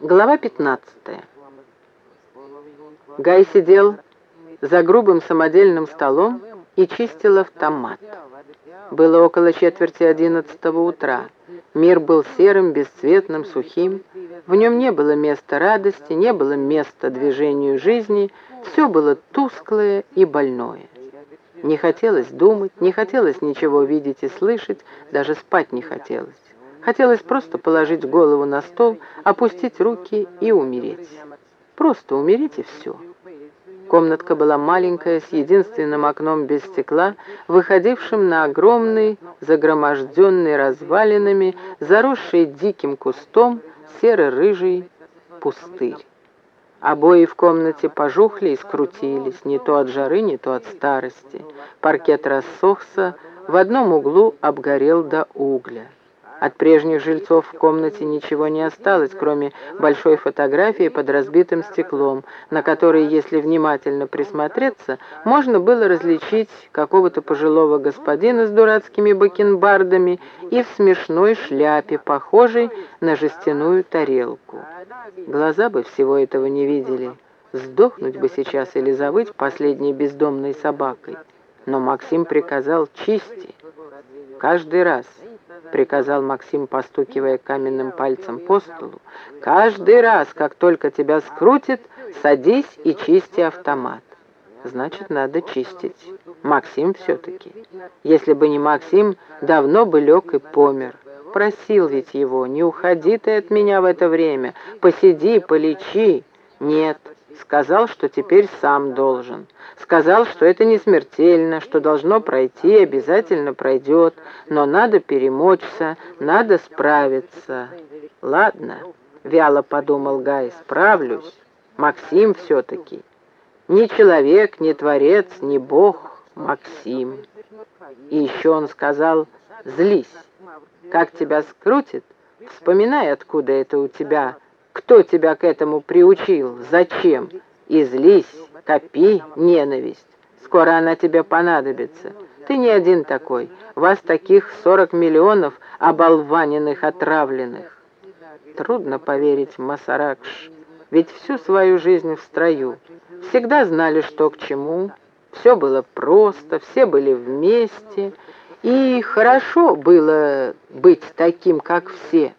Глава 15. Гай сидел за грубым самодельным столом и чистил автомат. Было около четверти одиннадцатого утра. Мир был серым, бесцветным, сухим. В нем не было места радости, не было места движению жизни. Все было тусклое и больное. Не хотелось думать, не хотелось ничего видеть и слышать, даже спать не хотелось. Хотелось просто положить голову на стол, опустить руки и умереть. Просто умереть и все. Комнатка была маленькая, с единственным окном без стекла, выходившим на огромный, загроможденный развалинами, заросший диким кустом, серо-рыжий пустырь. Обои в комнате пожухли и скрутились, не то от жары, не то от старости. Паркет рассохся, в одном углу обгорел до угля. От прежних жильцов в комнате ничего не осталось, кроме большой фотографии под разбитым стеклом, на которой, если внимательно присмотреться, можно было различить какого-то пожилого господина с дурацкими бакенбардами и в смешной шляпе, похожей на жестяную тарелку. Глаза бы всего этого не видели. Сдохнуть бы сейчас или завыть последней бездомной собакой. Но Максим приказал чисти. Каждый раз, приказал Максим, постукивая каменным пальцем по столу, каждый раз, как только тебя скрутит, садись и чисти автомат. Значит, надо чистить. Максим все-таки. Если бы не Максим, давно бы лег и помер. Просил ведь его, не уходи ты от меня в это время, посиди, полечи. Нет, сказал, что теперь сам должен. Сказал, что это не смертельно, что должно пройти, обязательно пройдет, но надо перемочься, надо справиться. Ладно, вяло подумал Гай, справлюсь. Максим все-таки. Не человек, не творец, не бог, Максим. И еще он сказал, злись. Как тебя скрутит, вспоминай, откуда это у тебя, кто тебя к этому приучил, зачем, и злись, копи ненависть. Скоро она тебе понадобится. Ты не один такой, вас таких сорок миллионов оболваненных, отравленных. Трудно поверить, Масаракш, ведь всю свою жизнь в строю. Всегда знали, что к чему, все было просто, все были вместе, и хорошо было быть таким, как все.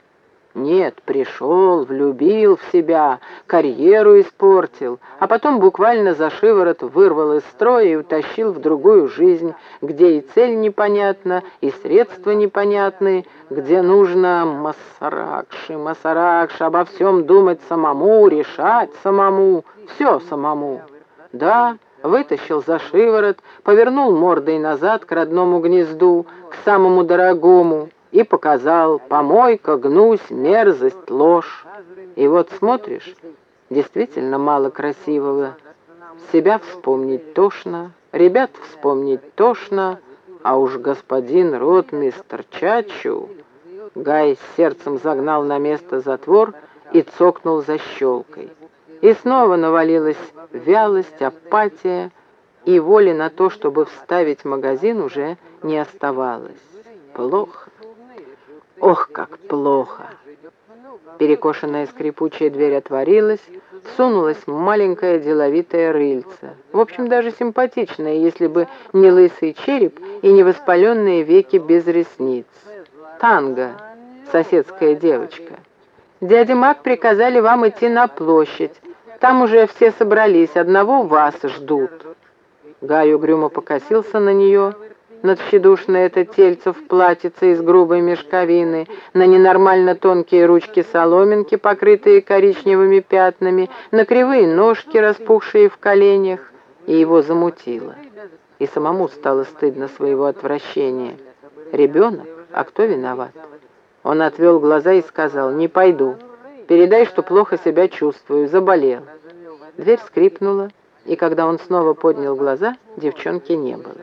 Нет, пришел, влюбил в себя, карьеру испортил, а потом буквально за шиворот вырвал из строя и утащил в другую жизнь, где и цель непонятна, и средства непонятны, где нужно масаракши, масаракши, обо всем думать самому, решать самому, все самому. Да, вытащил за шиворот, повернул мордой назад к родному гнезду, к самому дорогому, и показал «помойка, гнусь, мерзость, ложь». И вот смотришь, действительно мало красивого. Себя вспомнить тошно, ребят вспомнить тошно, а уж господин ротмистр Чачу... Гай сердцем загнал на место затвор и цокнул за щелкой. И снова навалилась вялость, апатия, и воли на то, чтобы вставить магазин, уже не оставалось. Плохо. Ох, как плохо! Перекошенная скрипучая дверь отворилась, сунулась маленькая деловитая рыльца. В общем, даже симпатичная, если бы не лысый череп и не воспаленные веки без ресниц. Танго, соседская девочка. Дядя Мак приказали вам идти на площадь. Там уже все собрались, одного вас ждут. Гай угрюмо покосился на нее, на тщедушное это тельце в платьице из грубой мешковины, на ненормально тонкие ручки-соломинки, покрытые коричневыми пятнами, на кривые ножки, распухшие в коленях, и его замутило. И самому стало стыдно своего отвращения. Ребенок? А кто виноват? Он отвел глаза и сказал, «Не пойду. Передай, что плохо себя чувствую, заболел». Дверь скрипнула, и когда он снова поднял глаза, девчонки не было.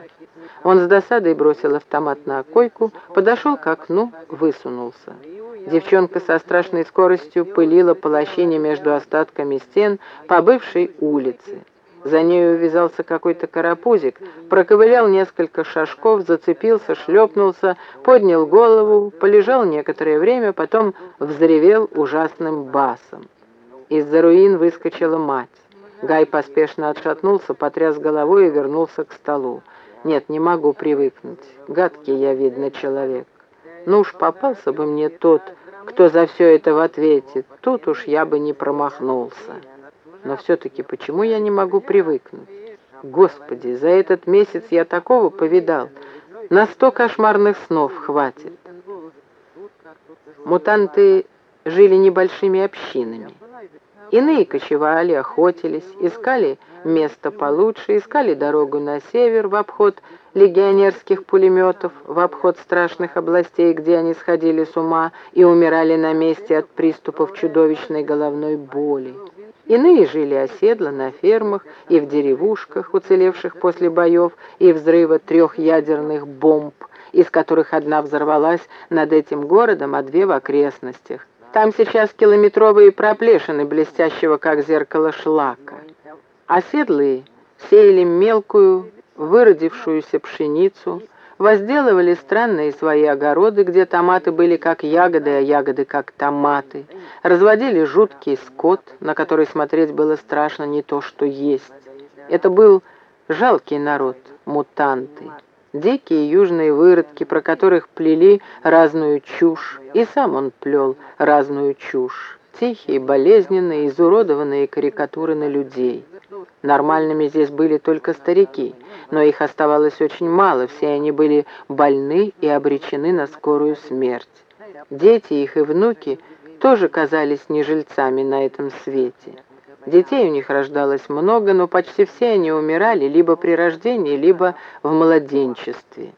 Он с досадой бросил автомат на койку, подошел к окну, высунулся. Девчонка со страшной скоростью пылила по между остатками стен по бывшей улице. За нею увязался какой-то карапузик, проковылял несколько шажков, зацепился, шлепнулся, поднял голову, полежал некоторое время, потом взревел ужасным басом. Из-за руин выскочила мать. Гай поспешно отшатнулся, потряс головой и вернулся к столу. «Нет, не могу привыкнуть. Гадкий я, видно, человек. Ну уж попался бы мне тот, кто за все это в ответе. Тут уж я бы не промахнулся». Но все-таки почему я не могу привыкнуть? Господи, за этот месяц я такого повидал. На сто кошмарных снов хватит. Мутанты жили небольшими общинами. Иные кочевали, охотились, искали место получше, искали дорогу на север в обход легионерских пулеметов, в обход страшных областей, где они сходили с ума и умирали на месте от приступов чудовищной головной боли. Иные жили оседло на фермах и в деревушках, уцелевших после боев и взрыва трех ядерных бомб, из которых одна взорвалась над этим городом, а две в окрестностях. Там сейчас километровые проплешины блестящего, как зеркало, шлака. Оседлые сеяли мелкую, выродившуюся пшеницу, возделывали странные свои огороды, где томаты были как ягоды, а ягоды как томаты, разводили жуткий скот, на который смотреть было страшно не то, что есть. Это был жалкий народ, мутанты, дикие южные выродки, про которых плели разную чушь, и сам он плел разную чушь, тихие, болезненные, изуродованные карикатуры на людей. Нормальными здесь были только старики, но их оставалось очень мало, все они были больны и обречены на скорую смерть. Дети их и внуки тоже казались не жильцами на этом свете. Детей у них рождалось много, но почти все они умирали либо при рождении, либо в младенчестве.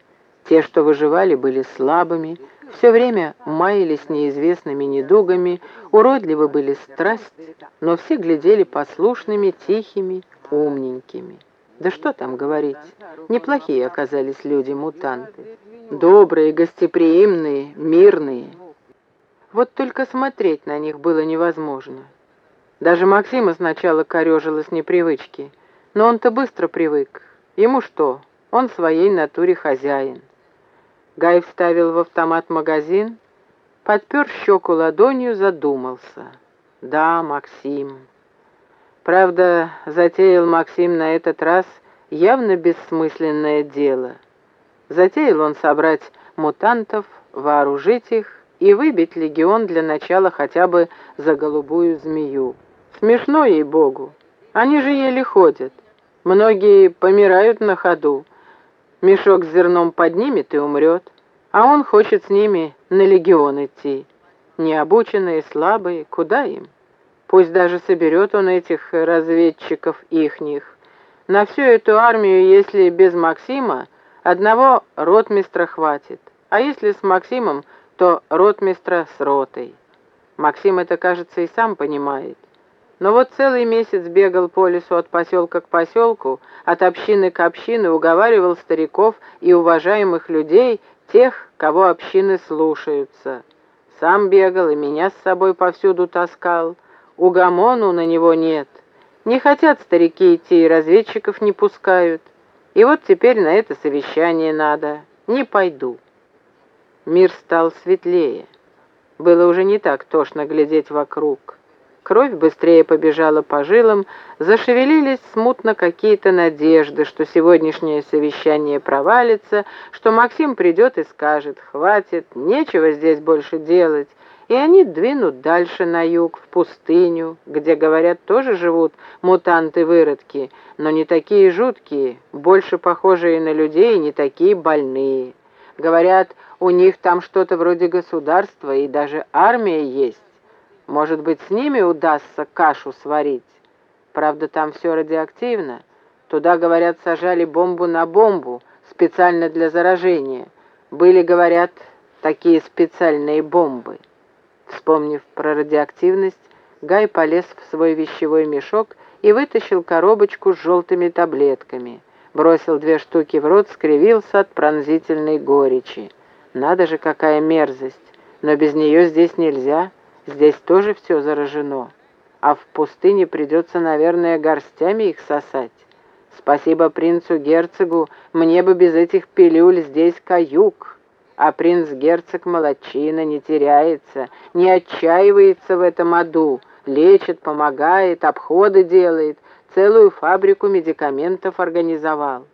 Те, что выживали, были слабыми, все время маялись неизвестными недугами, уродливы были страсть, но все глядели послушными, тихими, умненькими. Да что там говорить, неплохие оказались люди-мутанты. Добрые, гостеприимные, мирные. Вот только смотреть на них было невозможно. Даже Максима сначала корежила с непривычки, но он-то быстро привык. Ему что, он своей натуре хозяин. Гай вставил в автомат магазин, подпер щеку ладонью, задумался. Да, Максим. Правда, затеял Максим на этот раз явно бессмысленное дело. Затеял он собрать мутантов, вооружить их и выбить легион для начала хотя бы за голубую змею. Смешно ей-богу. Они же еле ходят. Многие помирают на ходу. Мешок с зерном поднимет и умрет, а он хочет с ними на легион идти. Необученные, слабые, куда им? Пусть даже соберет он этих разведчиков ихних. На всю эту армию, если без Максима, одного ротмистра хватит, а если с Максимом, то ротмистра с ротой. Максим это, кажется, и сам понимает. Но вот целый месяц бегал по лесу от поселка к поселку, от общины к общине, уговаривал стариков и уважаемых людей, тех, кого общины слушаются. Сам бегал и меня с собой повсюду таскал. Угомону на него нет. Не хотят старики идти, и разведчиков не пускают. И вот теперь на это совещание надо. Не пойду. Мир стал светлее. Было уже не так тошно глядеть вокруг. Кровь быстрее побежала по жилам, зашевелились смутно какие-то надежды, что сегодняшнее совещание провалится, что Максим придет и скажет «хватит, нечего здесь больше делать», и они двинут дальше на юг, в пустыню, где, говорят, тоже живут мутанты-выродки, но не такие жуткие, больше похожие на людей, не такие больные. Говорят, у них там что-то вроде государства и даже армия есть. Может быть, с ними удастся кашу сварить? Правда, там все радиоактивно. Туда, говорят, сажали бомбу на бомбу, специально для заражения. Были, говорят, такие специальные бомбы. Вспомнив про радиоактивность, Гай полез в свой вещевой мешок и вытащил коробочку с желтыми таблетками. Бросил две штуки в рот, скривился от пронзительной горечи. Надо же, какая мерзость! Но без нее здесь нельзя. Здесь тоже все заражено. а в пустыне придется, наверное, горстями их сосать. Спасибо принцу-герцогу, мне бы без этих пилюль здесь каюк. А принц-герцог молодчина, не теряется, не отчаивается в этом аду, лечит, помогает, обходы делает, целую фабрику медикаментов организовал.